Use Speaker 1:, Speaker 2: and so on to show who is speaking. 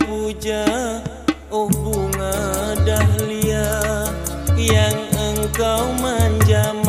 Speaker 1: Puja, Oh bunga dahlia Yang engkau manjam.